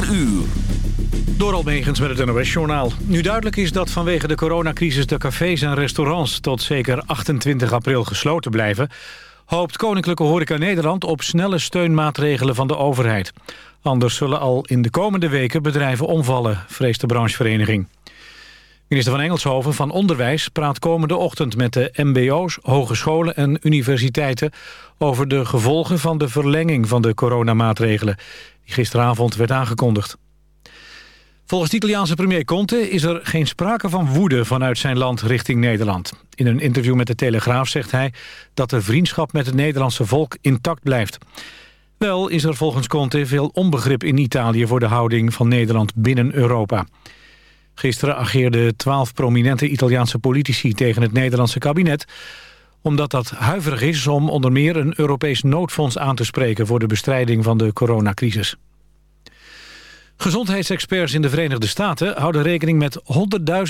4 uur. Door met het NOS-journaal. Nu duidelijk is dat vanwege de coronacrisis de cafés en restaurants tot zeker 28 april gesloten blijven... hoopt Koninklijke Horeca Nederland op snelle steunmaatregelen van de overheid. Anders zullen al in de komende weken bedrijven omvallen, vreest de branchevereniging. Minister van Engelshoven van Onderwijs praat komende ochtend met de mbo's, hogescholen en universiteiten over de gevolgen van de verlenging van de coronamaatregelen, die gisteravond werd aangekondigd. Volgens de Italiaanse premier Conte is er geen sprake van woede vanuit zijn land richting Nederland. In een interview met de Telegraaf zegt hij dat de vriendschap met het Nederlandse volk intact blijft. Wel is er volgens Conte veel onbegrip in Italië voor de houding van Nederland binnen Europa. Gisteren ageerden twaalf prominente Italiaanse politici tegen het Nederlandse kabinet... omdat dat huiverig is om onder meer een Europees noodfonds aan te spreken... voor de bestrijding van de coronacrisis. Gezondheidsexperts in de Verenigde Staten houden rekening met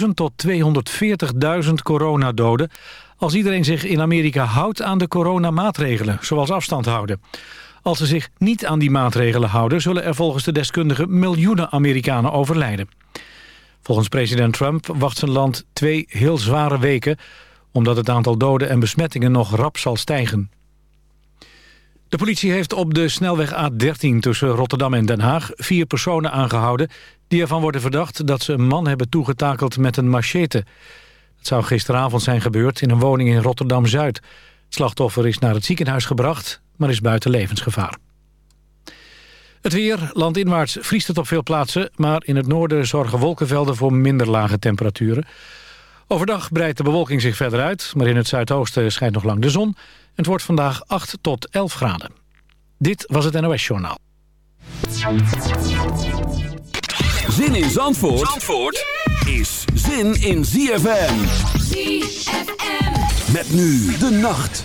100.000 tot 240.000 coronadoden... als iedereen zich in Amerika houdt aan de coronamaatregelen, zoals afstand houden. Als ze zich niet aan die maatregelen houden... zullen er volgens de deskundigen miljoenen Amerikanen overlijden. Volgens president Trump wacht zijn land twee heel zware weken... omdat het aantal doden en besmettingen nog rap zal stijgen. De politie heeft op de snelweg A13 tussen Rotterdam en Den Haag... vier personen aangehouden die ervan worden verdacht... dat ze een man hebben toegetakeld met een machete. Het zou gisteravond zijn gebeurd in een woning in Rotterdam-Zuid. Het slachtoffer is naar het ziekenhuis gebracht, maar is buiten levensgevaar. Het weer, landinwaarts vriest het op veel plaatsen... maar in het noorden zorgen wolkenvelden voor minder lage temperaturen. Overdag breidt de bewolking zich verder uit... maar in het zuidoosten schijnt nog lang de zon. Het wordt vandaag 8 tot 11 graden. Dit was het NOS Journaal. Zin in Zandvoort, Zandvoort is zin in ZFM. ZFM. Met nu de nacht.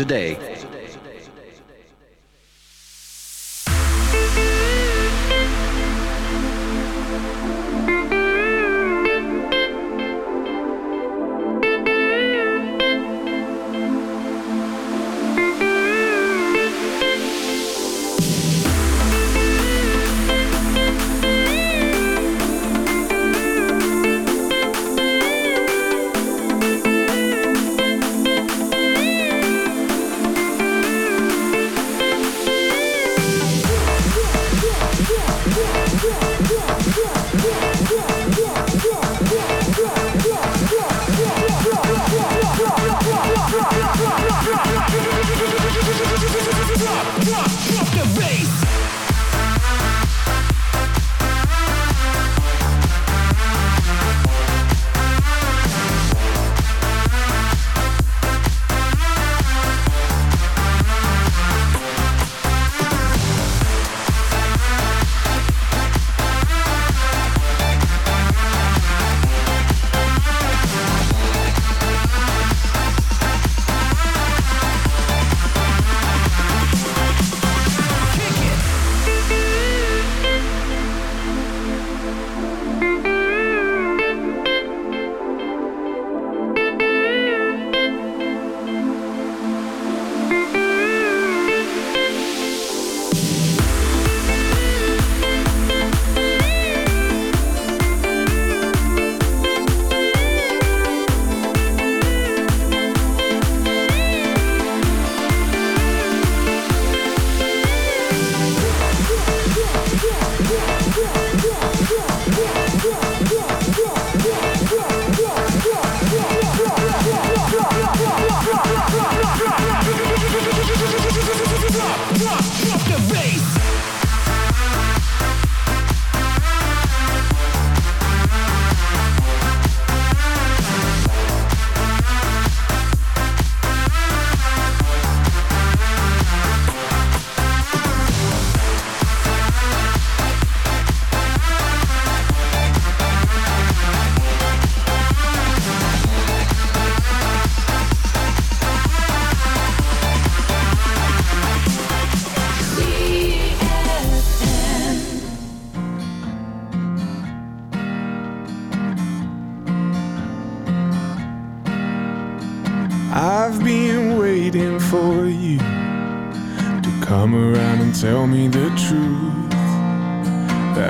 A day.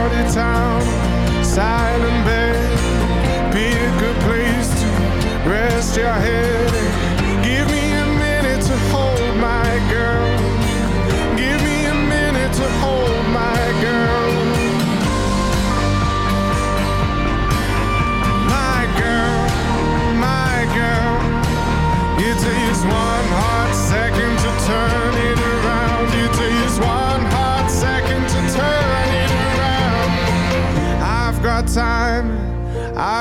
Crowded town, silent bed. Pick a good place to rest your head. Give me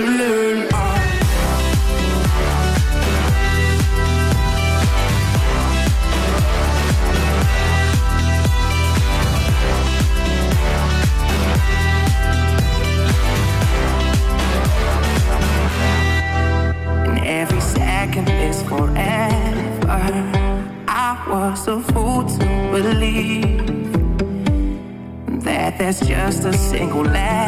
and uh. every second is forever. I was a fool to believe that there's just a single letter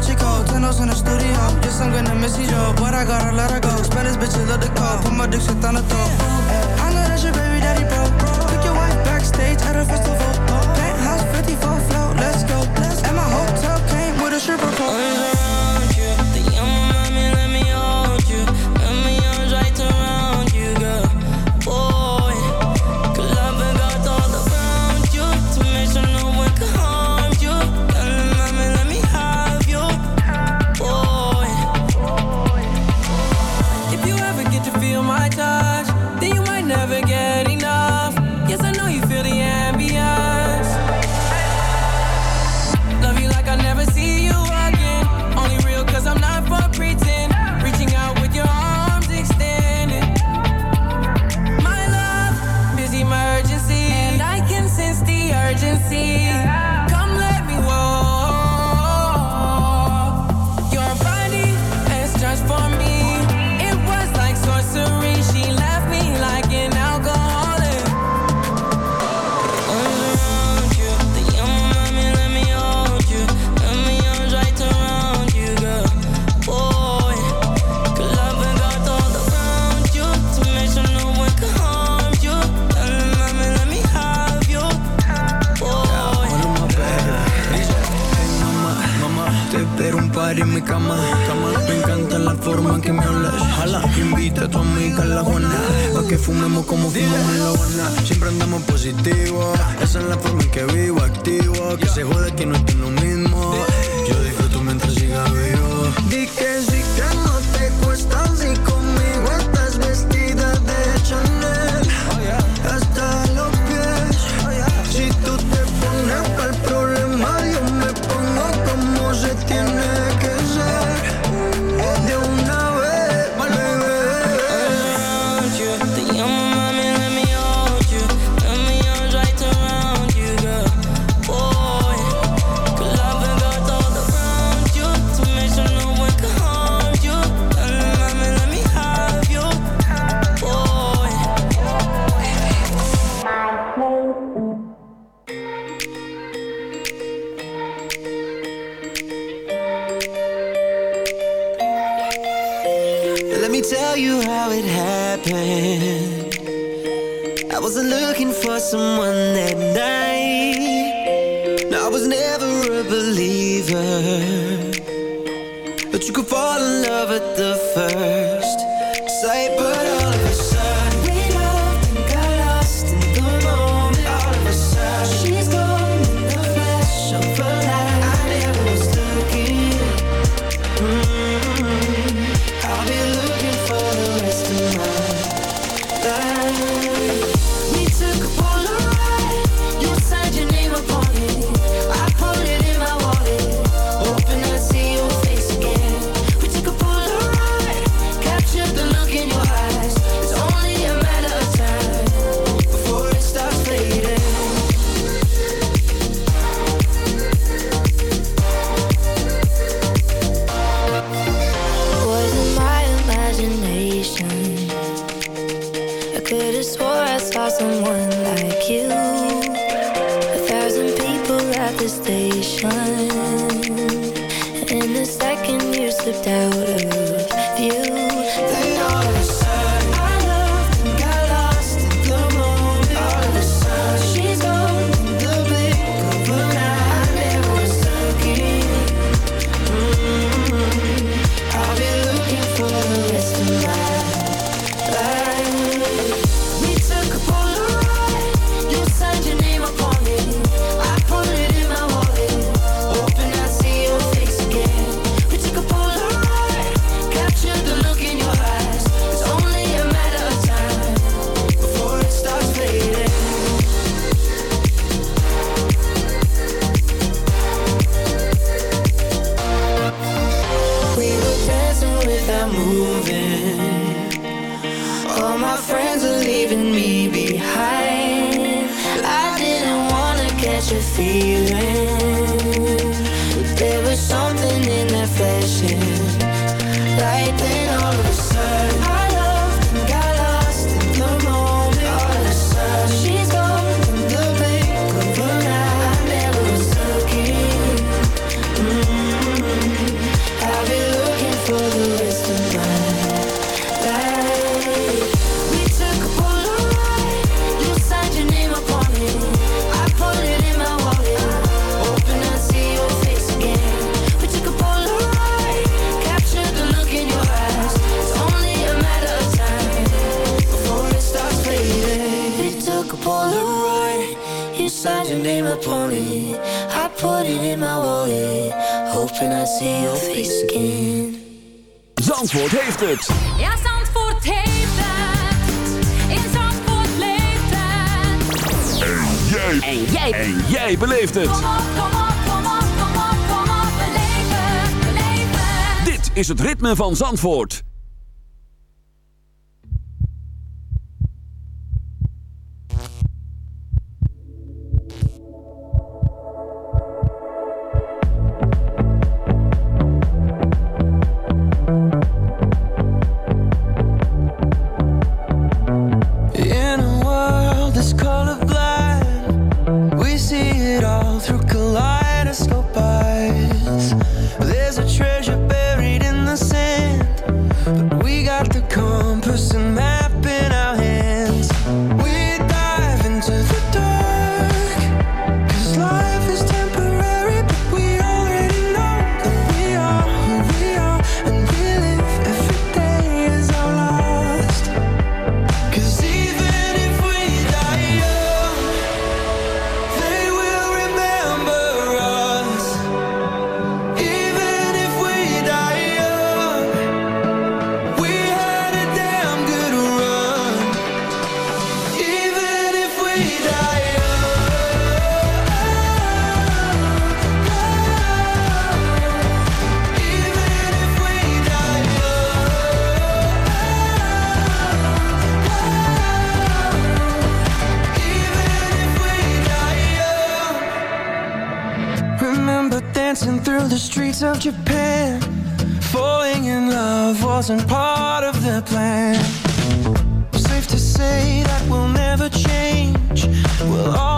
Gucci coat, ten in the studio. Yes, I'm gonna miss you, yo, but I gotta let her go. Spend this bitch, love the call. Put my dick shit on the top. I know that's your baby daddy, bro. Took your wife backstage at a festival. Penthouse 54 float, let's go. And my hotel came with a stripper pole. que fumemos como fumamos en la banda. Siempre andamos positivos. Esa es la forma en que vivo activo. Que se jode que no estoy lo mismo. could've swore I saw someone like you. A thousand people at the station. I see your face. Zandvoort heeft het. Ja, Zandvoort heeft het. In Zandvoort leeft het. En jij. En jij. En beleeft het. Kom op, kom op, kom op, kom op, kom op. Beleef het, beleef het. Dit is het ritme van Zandvoort. never change. We'll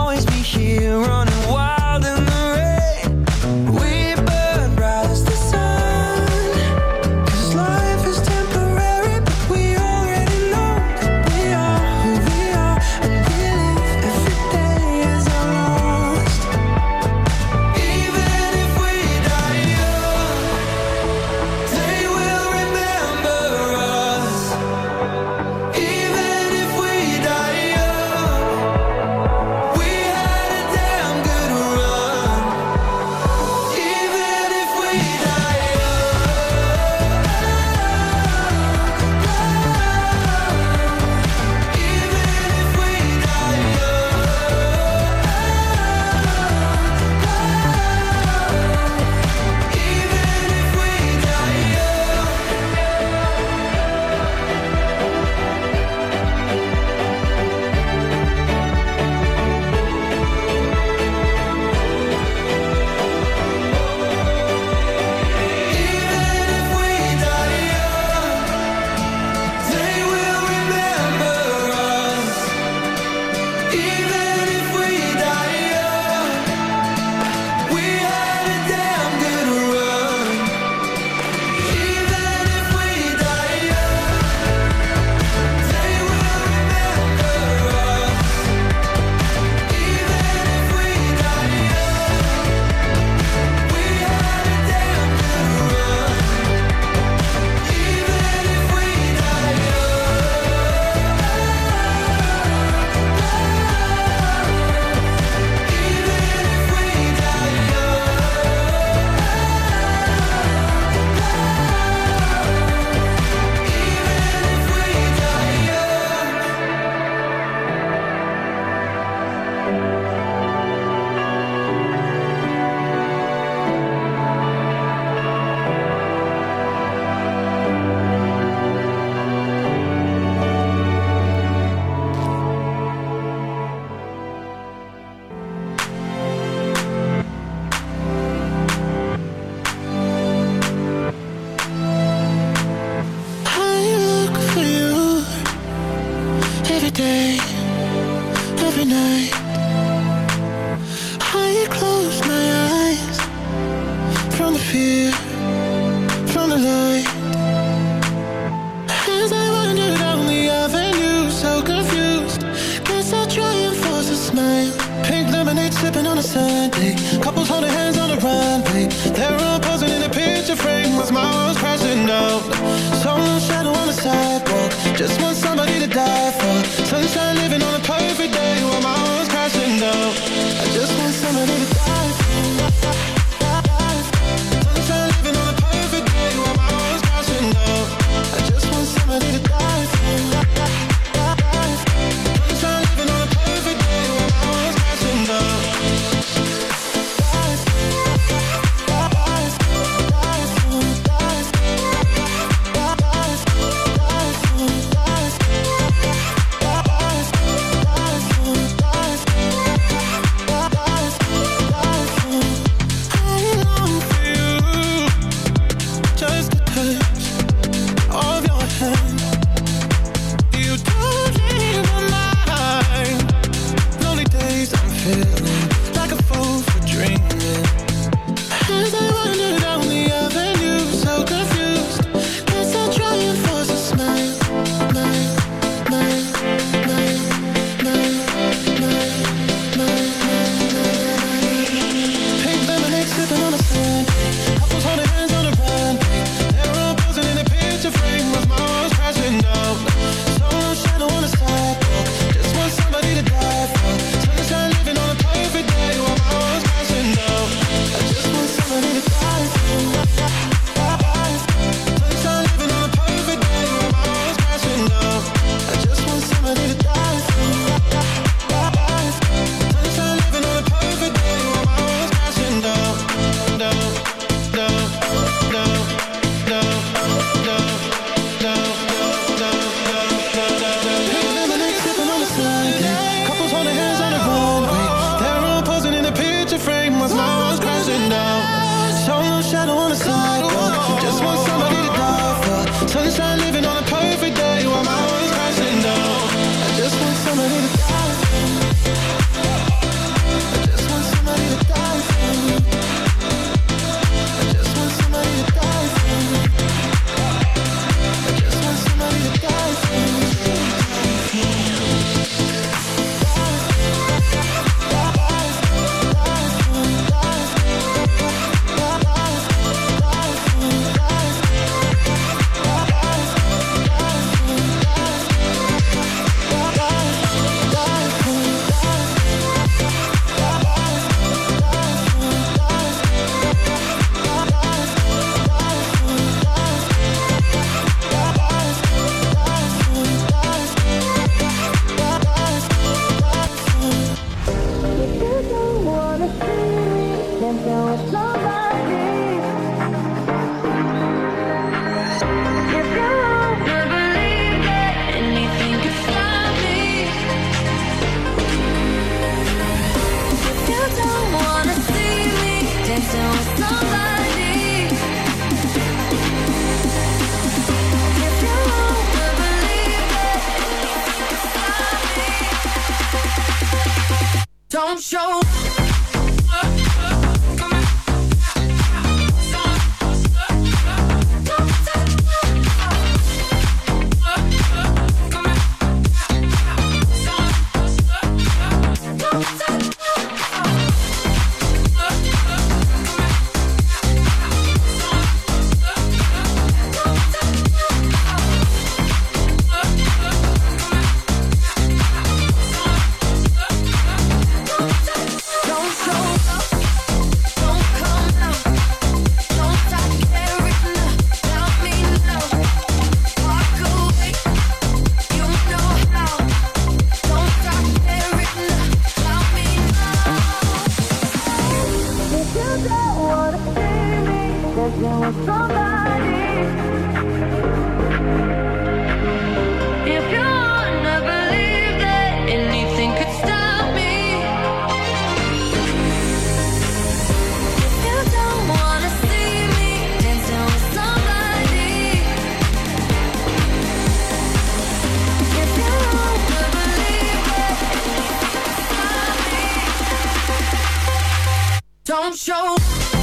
don't show.